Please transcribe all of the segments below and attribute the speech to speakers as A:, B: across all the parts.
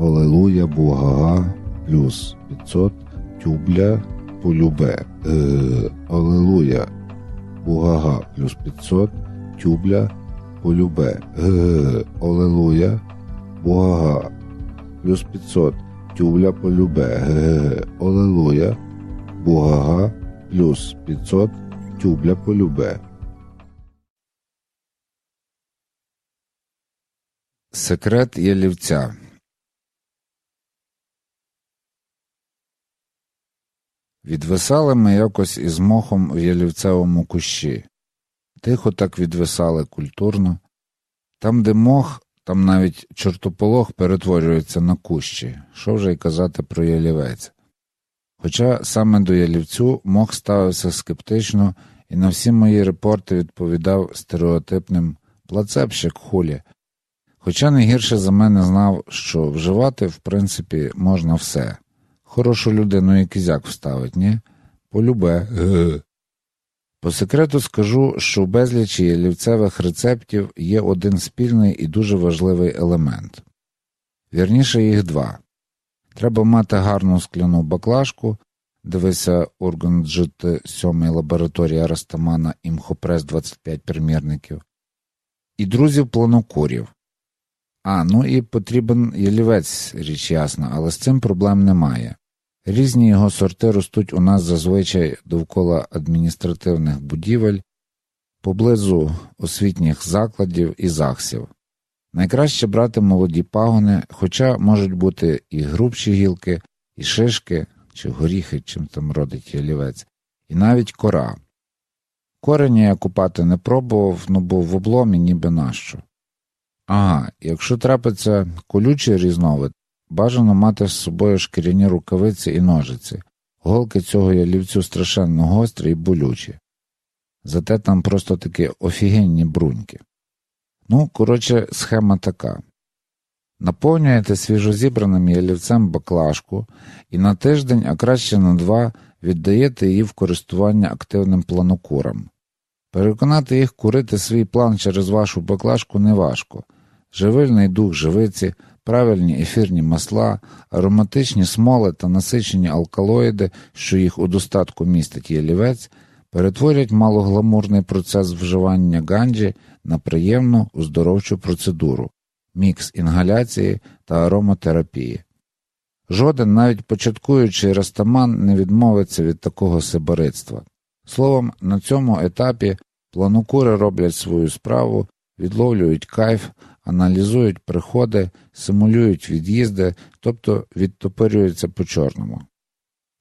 A: Олелуя Бугага плюс 500 тюбля полюбе. Е, Олелуя Бугага плюс 500 тюбля полюбе. Е, Олелуя Бугага плюс 500 тюбля полюбе. Е, Олелуя Бугага плюс 500 тюбля полюбе.
B: Секрет ялівця Відвисали ми якось із мохом в ялівцевому кущі. Тихо так відвисали культурно. Там, де мох, там навіть чортополох перетворюється на кущі, що вже й казати про ялівець. Хоча саме до ялівцю мох ставився скептично і на всі мої репорти відповідав стереотипним плацепщик хулі, хоча не гірше за мене знав, що вживати, в принципі, можна все. Хорошу людину і кізяк вставить, ні? Полюбе. По секрету скажу, що в безлічі ялівцевих рецептів є один спільний і дуже важливий елемент. Вірніше їх два. Треба мати гарну скляну баклажку, дивися орган жити 7 лабораторія Растамана імхопрес 25 примірників, і друзів планокурів. А, ну і потрібен ялівець, річ ясна, але з цим проблем немає. Різні його сорти ростуть у нас зазвичай довкола адміністративних будівель, поблизу освітніх закладів і захсів. Найкраще брати молоді пагони, хоча можуть бути і грубші гілки, і шишки, чи горіхи, чим там родить ялівець, і навіть кора. Корені я купати не пробував, ну бо в обломі ніби нащо. Ага, якщо трапиться колючий різновид, бажано мати з собою шкіряні рукавиці і ножиці, голки цього ялівцю страшенно гострі і болючі. Зате там просто такі офігенні бруньки. Ну, коротше, схема така. Наповнюєте свіжозібраним ялівцем баклажку і на тиждень, а краще на два, віддаєте її в користування активним планокурам. Переконати їх курити свій план через вашу баклажку неважко. Живильний дух живиці, правильні ефірні масла, ароматичні смоли та насичені алкалоїди, що їх у достатку містить ялівець, перетворять малогламурний процес вживання ганджі на приємну оздоровчу процедуру, мікс інгаляції та ароматерапії. Жоден, навіть початкуючий растаман, не відмовиться від такого сиборицтва. Словом, на цьому етапі планокури роблять свою справу, відловлюють кайф, аналізують приходи, симулюють від'їзди, тобто відтопирюються по чорному.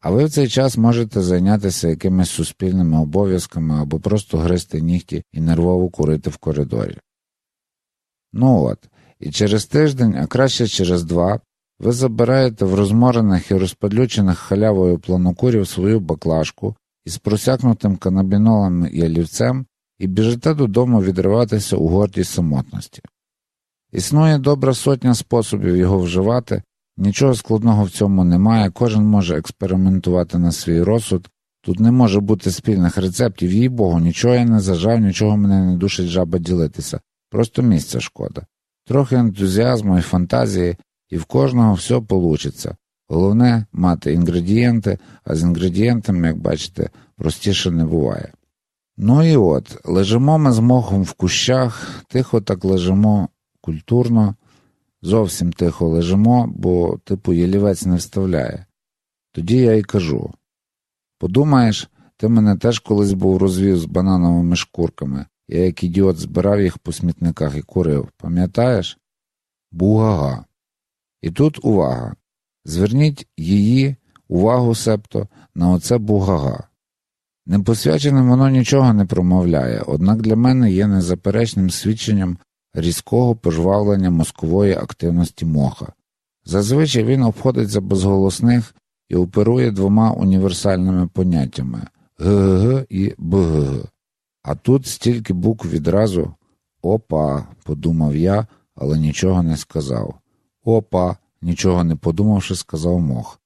B: А ви в цей час можете зайнятися якимись суспільними обов'язками або просто гризти нігті і нервово курити в коридорі. Ну от, і через тиждень, а краще через два, ви забираєте в розморених і розпадлючених халявою планокурів свою баклажку із просякнутим канабінолом і олівцем і біжите додому відриватися у гордій самотності. Існує добра сотня способів його вживати, нічого складного в цьому немає, кожен може експериментувати на свій розсуд, тут не може бути спільних рецептів, їй богу, нічого я не зажав, нічого мене не душить жаба ділитися, просто місця шкода. Трохи ентузіазму і фантазії, і в кожного все получиться. Головне мати інгредієнти, а з інгредієнтами, як бачите, простіше не буває. Ну і от, лежимо ми з мохом в кущах, тихо так лежимо культурно, зовсім тихо лежимо, бо, типу, ялівець не вставляє. Тоді я й кажу подумаєш, ти мене теж колись був розвів з банановими шкурками, я як ідіот збирав їх по смітниках і курив, пам'ятаєш? Бугага. І тут увага. Зверніть її, увагу септо, на оце бугага. Непосвяченим воно нічого не промовляє, однак для мене є незаперечним свідченням різкого пожвавлення мозкової активності моха. Зазвичай він обходиться без голосних і оперує двома універсальними поняттями ГГ і БГГ. А тут стільки букв відразу Опа, подумав я, але нічого не сказав. Опа, нічого не подумавши, сказав мох.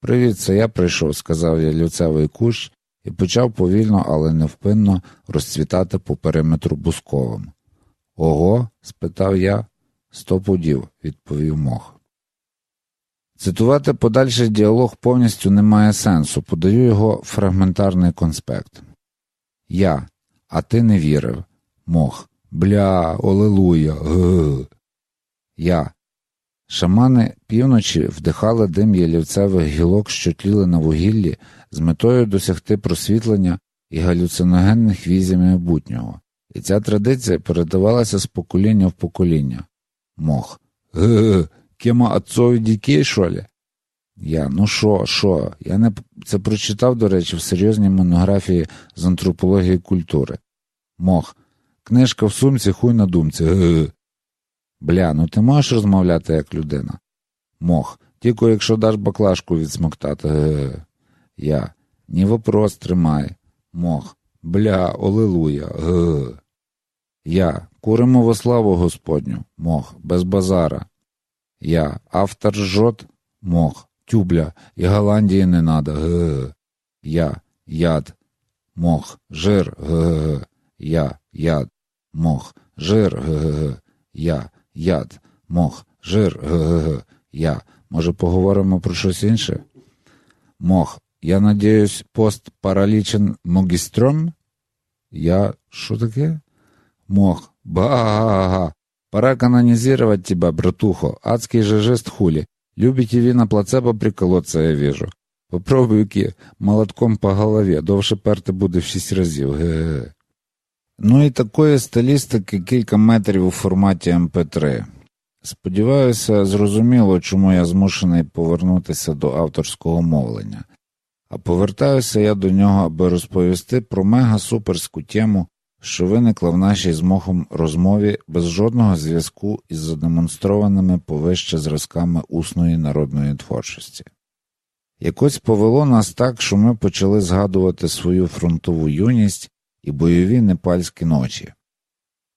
B: Привіт, це я прийшов, сказав я люцевий кущ і почав повільно, але невпинно розцвітати по периметру бусковим. Ого? спитав я. Сто пудів, відповів мох. Цитувати подальший діалог повністю не має сенсу, подаю його фрагментарний конспект. Я, а ти не вірив. Мох. Бля, олелуя. Я. Шамани півночі вдихали дим ялівцевих гілок, що тліли на вугіллі, з метою досягти просвітлення і галюциногенних візій майбутнього, і ця традиція передавалася з покоління в покоління. Мох. Г. Кема отцові дітей, що ли? Я, ну що, що? Я не це прочитав, до речі, в серйозній монографії з антропології культури. Мох. Книжка в сумці, хуй на думці. Г. Бля, ну ти можеш розмовляти як людина? Мох. Тільки якщо даш баклажку відсмоктати. Г. Я. Ні вопрос тримай. Мох. Бля, олилуя. Г. Я. Куримо во славу Господню. Мох. Без базара. Я. Автор жжет. Мох. Тюбля. І Голландії не надо. Г. Я. Яд. Мох. Жир. Г. Я. Яд. Мох. Жир. Г. Я. Яд. Мох. Жир. Г. Я. Може, поговоримо про щось інше? Мох. Я надіюсь, пост паралічен могістром? Я. Що таке? Мох. Ба-га-га-га. Пора канонизировать тебя, братухо. Адский же жест хули. Любите ви на плацебо приколоться, я вижу. Попробуй-ки молотком по голові, довше перти буде в шість разів. Ге-ге. Ну і такої стилістики кілька метрів у форматі МП3. Сподіваюся, зрозуміло, чому я змушений повернутися до авторського мовлення. А повертаюся я до нього, аби розповісти про мега-суперську тему, що виникла в нашій з мохом розмові без жодного зв'язку із задемонстрованими повище зразками усної народної творчості. Якось повело нас так, що ми почали згадувати свою фронтову юність і бойові непальські ночі.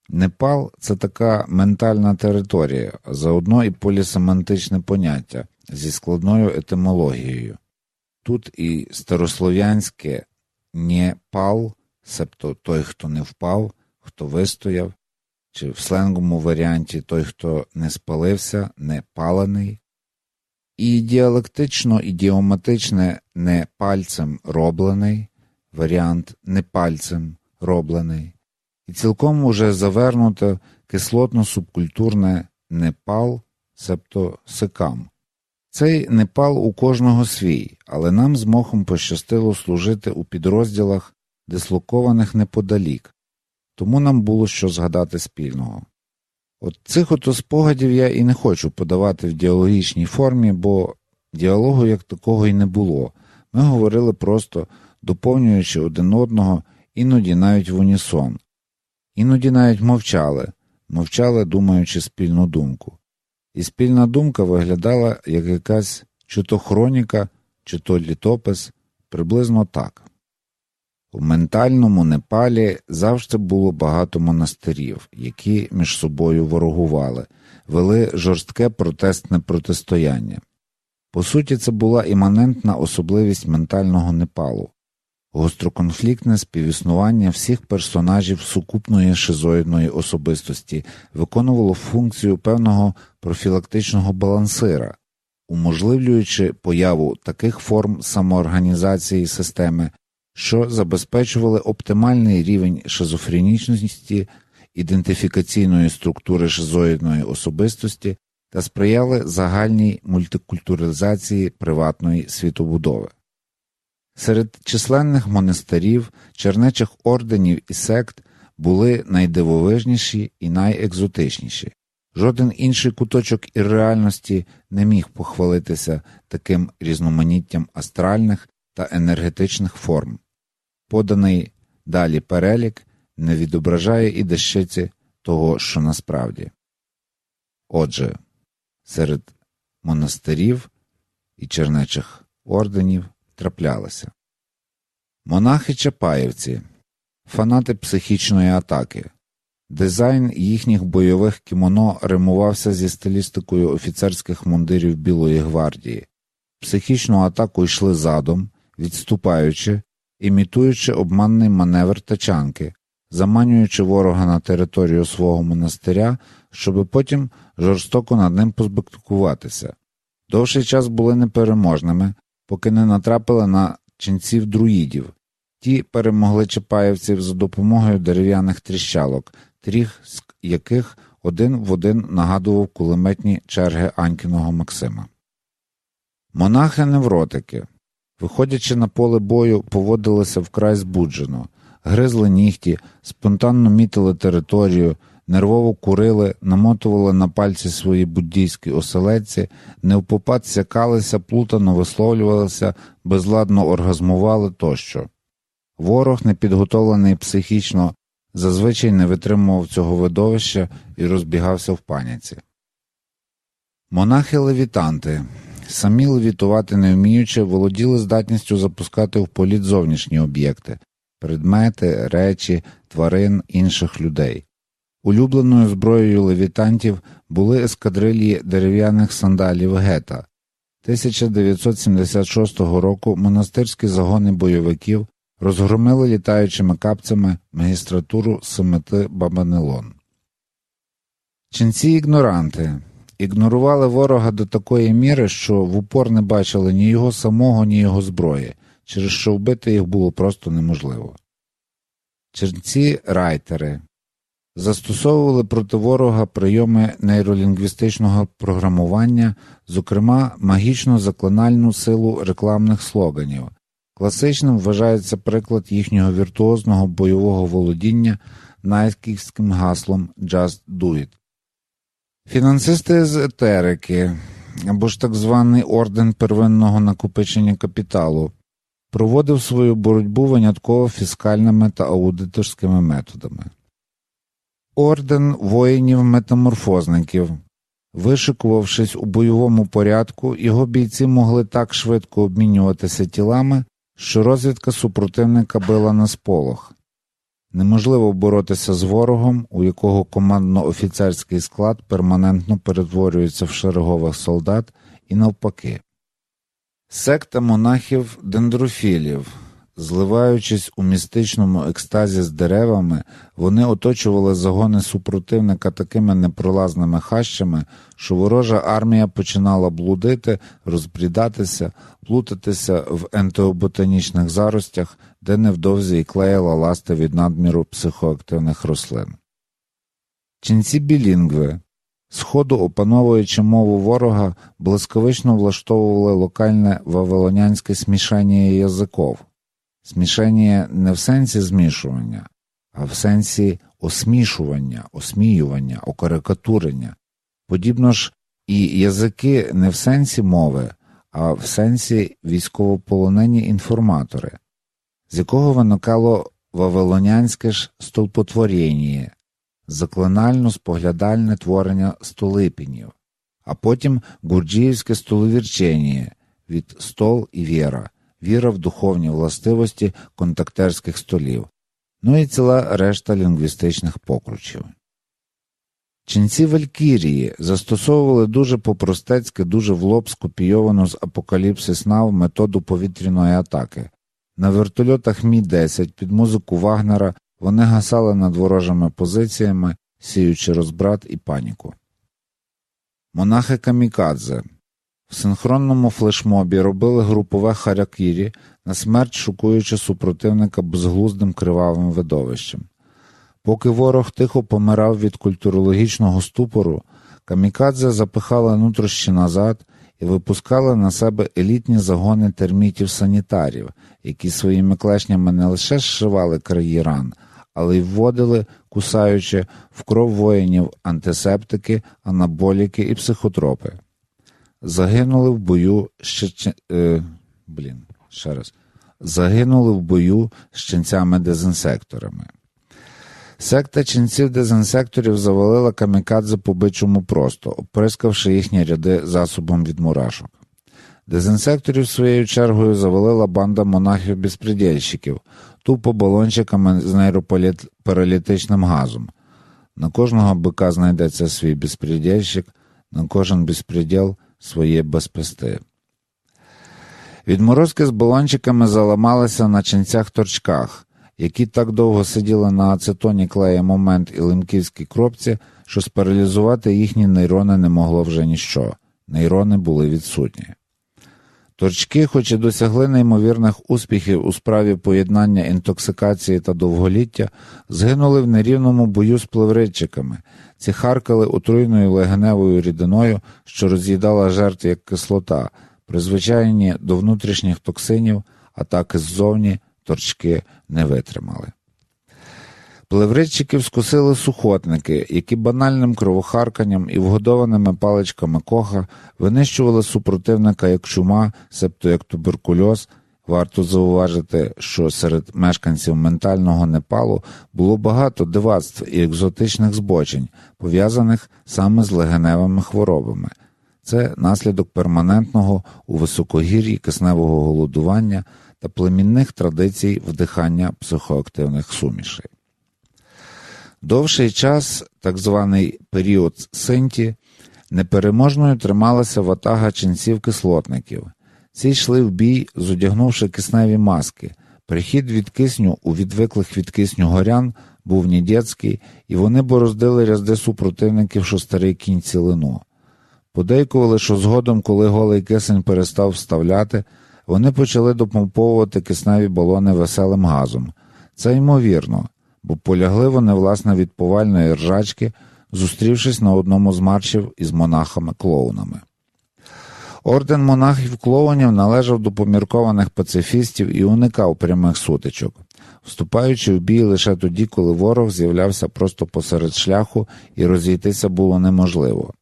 B: Непал це така ментальна територія, заодно і полісемантичне поняття зі складною етимологією. Тут і старослов'янське «нєпал», себто той, хто не впав, хто вистояв, чи в сленговому варіанті той, хто не спалився, не палений, і діалектично ідіоматичне не пальцем роблений, варіант не пальцем роблений, і цілком уже завернуто кислотно-субкультурне непал, себто сикам. Цей непал у кожного свій, але нам з мохом пощастило служити у підрозділах, дислокованих неподалік, тому нам було що згадати спільного. От цих ото спогадів я і не хочу подавати в діалогічній формі, бо діалогу як такого і не було. Ми говорили просто доповнюючи один одного, іноді навіть в унісон, іноді навіть мовчали, мовчали, думаючи спільну думку. І спільна думка виглядала як якась чи то хроніка, чи то літопис, приблизно так. У ментальному Непалі завжди було багато монастирів, які між собою ворогували, вели жорстке протестне протистояння. По суті, це була іманентна особливість ментального Непалу, гостроконфліктне співіснування всіх персонажів сукупної шизоїдної особистості виконувало функцію певного профілактичного балансира, уможливлюючи появу таких форм самоорганізації системи що забезпечували оптимальний рівень шизофренічності, ідентифікаційної структури шизоїдної особистості та сприяли загальній мультикультуралізації приватної світобудови. Серед численних монастирів, чернечих орденів і сект були найдивовижніші і найекзотичніші. Жоден інший куточок ірреальності не міг похвалитися таким різноманіттям астральних та енергетичних форм. Поданий далі перелік не відображає і дещиці того, що насправді. Отже, серед монастирів і чернечих орденів траплялися монахи Чапаєвці, фанати психічної атаки. Дизайн їхніх бойових кімоно римувався зі стилістикою офіцерських мундирів Білої гвардії. Психічну атаку йшли задом, відступаючи, імітуючи обманний маневр тачанки, заманюючи ворога на територію свого монастиря, щоби потім жорстоко над ним позбектикуватися. Довший час були непереможними, поки не натрапили на ченців друїдів. Ті перемогли чапаївців за допомогою дерев'яних тріщалок, тріх з яких один в один нагадував кулеметні черги Анькіного Максима. Монахи-невротики, виходячи на поле бою, поводилися вкрай збуджено, гризли нігті, спонтанно мітили територію, нервово курили, намотували на пальці свої буддійські оселедці, невпопад сякалися, плутано висловлювалися, безладно оргазмували тощо. Ворог, непідготовлений психічно, зазвичай не витримував цього видовища і розбігався в паніці. Монахи левітанти, самі левітувати не вміючи, володіли здатністю запускати в політ зовнішні об'єкти, предмети, речі, тварин інших людей. Улюбленою зброєю левітантів були ескадрилії дерев'яних сандалів гета. 1976 року монастирські загони бойовиків розгромили літаючими капцями магістратуру Семити Бабанелон. Ченці ігноранти ігнорували ворога до такої міри, що в упор не бачили ні його самого, ні його зброї, через що вбити їх було просто неможливо. Ченці райтери застосовували проти ворога прийоми нейролінгвістичного програмування, зокрема магічно заклинальну силу рекламних слоганів. Класичним вважається приклад їхнього віртуозного бойового володіння найківським гаслом «Just do it». Фінансисти з етерики або ж так званий орден первинного накопичення капіталу проводив свою боротьбу винятково фіскальними та аудиторськими методами. Орден воїнів-метаморфозників. Вишикувавшись у бойовому порядку, його бійці могли так швидко обмінюватися тілами, що розвідка супротивника била на сполох. Неможливо боротися з ворогом, у якого командно-офіцерський склад перманентно перетворюється в шерегових солдат і навпаки. Секта монахів дендрофілів Зливаючись у містичному екстазі з деревами, вони оточували загони супротивника такими непролазними хащами, що ворожа армія починала блудити, розбрідатися, плутатися в ентеоботанічних заростях, де невдовзі й клеїла ласти від надміру психоактивних рослин. Ченці білінгви, сходу опановуючи мову ворога, блискавично влаштовували локальне вавилонянське смішання язиков. Смішання не в сенсі змішування, а в сенсі осмішування, осміювання, окарикатурення. Подібно ж і язики не в сенсі мови, а в сенсі військовополонені інформатори, з якого виникало вавилонянське ж столпотворіння, заклинально споглядальне творення столипінів, а потім гурджіївське столовірчення від стол і віра віра в духовні властивості контактерських столів, ну і ціла решта лінгвістичних покручів. Ченці Валькірії застосовували дуже попростецьки, дуже в лоб скопійовану з апокаліпсис нав методу повітряної атаки. На вертольотах Мі 10 під музику Вагнера вони гасали над ворожими позиціями, сіючи розбрат і паніку. Монахи Камікадзе в синхронному флешмобі робили групове харакірі, на смерть шукуючи супротивника безглуздим кривавим видовищем. Поки ворог тихо помирав від культурологічного ступору, камікадзе запихали нутрощі назад і випускали на себе елітні загони термітів-санітарів, які своїми клешнями не лише зшивали краї ран, але й вводили, кусаючи в кров воїнів антисептики, анаболіки і психотропи загинули в бою ще е, блін, ще раз. Загинули в бою з ченцями-дезінсекторами. Секта ченців дезінсекторів завалила камікадзе по бичому просто, оприскавши їхні ряди засобом від мурашок. Дезінсекторів своєю чергою завалила банда монахів-безпредельщиків, тупо балончиками з нейропаралітичним газом. На кожного бика знайдеться свій безпредельщик, на кожен безпреділ – своє безпести. Відморозки з балончиками заламалися на ченцях торчках, які так довго сиділи на ацетоні клея момент і лимківській кропці, що спаралізувати їхні нейрони не могло вже ніщо, нейрони були відсутні. Торчки, хоч і досягли неймовірних успіхів у справі поєднання інтоксикації та довголіття, згинули в нерівному бою з плевритчиками, ці харкали отруйною легеневою рідиною, що роз'їдала жертв як кислота, призвичайні до внутрішніх токсинів, атаки ззовні торчки не витримали. Плевритчиків скусили сухотники, які банальним кровохарканням і вгодованими паличками коха винищували супротивника як чума, себто як туберкульоз. Варто зауважити, що серед мешканців ментального Непалу було багато дивацтв і екзотичних збочень, пов'язаних саме з легеневими хворобами. Це наслідок перманентного у високогір'ї кисневого голодування та племінних традицій вдихання психоактивних сумішей. Довший час, так званий період синті, непереможною трималася ватага ченців кислотників. Ці йшли в бій, зодягнувши кисневі маски. Прихід від кисню у відвиклих від кисню горян був нідєцький, і вони бороздили рязди супротивників, що старий кінь цілину. Подейкували, що згодом, коли голий кисень перестав вставляти, вони почали допомповувати кисневі балони веселим газом. Це ймовірно бо полягли вони, власне, від повальної ржачки, зустрівшись на одному з маршів із монахами-клоунами. Орден монахів клоунів належав до поміркованих пацифістів і уникав прямих сутичок, вступаючи в бій лише тоді, коли ворог з'являвся просто посеред шляху і розійтися було неможливо.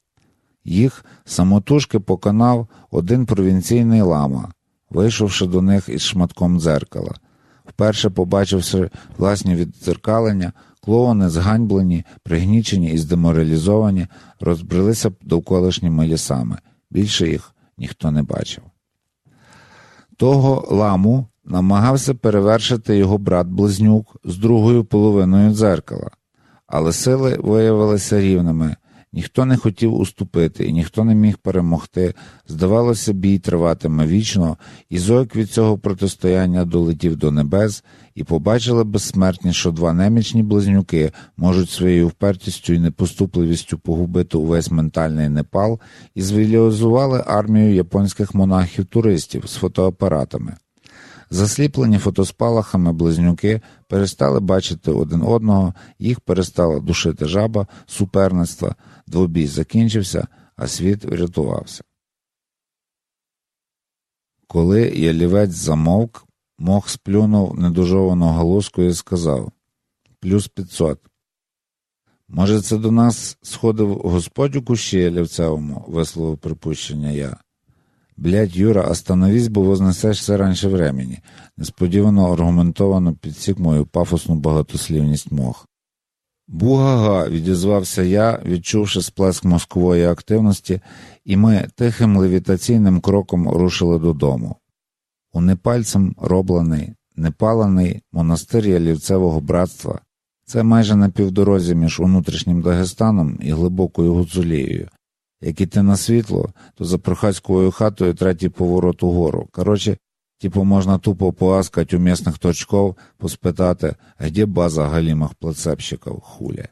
B: Їх самотужки поконав один провінційний лама, вийшовши до них із шматком дзеркала. Вперше побачивши власні віддзеркалення, клоуни, зганьблені, пригнічені і здеморалізовані, розбрелися довколишніми лісами. Більше їх ніхто не бачив. Того ламу намагався перевершити його брат Близнюк з другою половиною дзеркала, але сили виявилися рівними. Ніхто не хотів уступити, і ніхто не міг перемогти. Здавалося, бій триватиме вічно, і зойк від цього протистояння долетів до небес і побачили безсмертні, що два немічні близнюки можуть своєю впертістю і непоступливістю погубити увесь ментальний Непал і звілізували армію японських монахів-туристів з фотоапаратами. Засліплені фотоспалахами близнюки перестали бачити один одного, їх перестала душити жаба, суперництва, двобій закінчився, а світ врятувався. Коли ялівець замовк, мох сплюнув недожовану галузку і сказав плюс 500. Може, це до нас сходив господь у кущі ялівцевому, висловив припущення я. Блядь, Юра, остановись, бо вознесешся раніше времени, несподівано аргументовано підсік мою пафосну багатослівність мох. Бугага, відізвався я, відчувши сплеск мозкової активності, і ми тихим левітаційним кроком рушили додому. У непальцем роблений, непалений монастир ялівцевого братства. Це майже на півдорозі між внутрішнім Дагестаном і глибокою Гуцулією. Як іти на світло, то за прохацькою хатою третій поворот угору. Коротше, типу можна тупо поаскать у місних точков, поспитати, а де база галімах плацепщиків, хуля.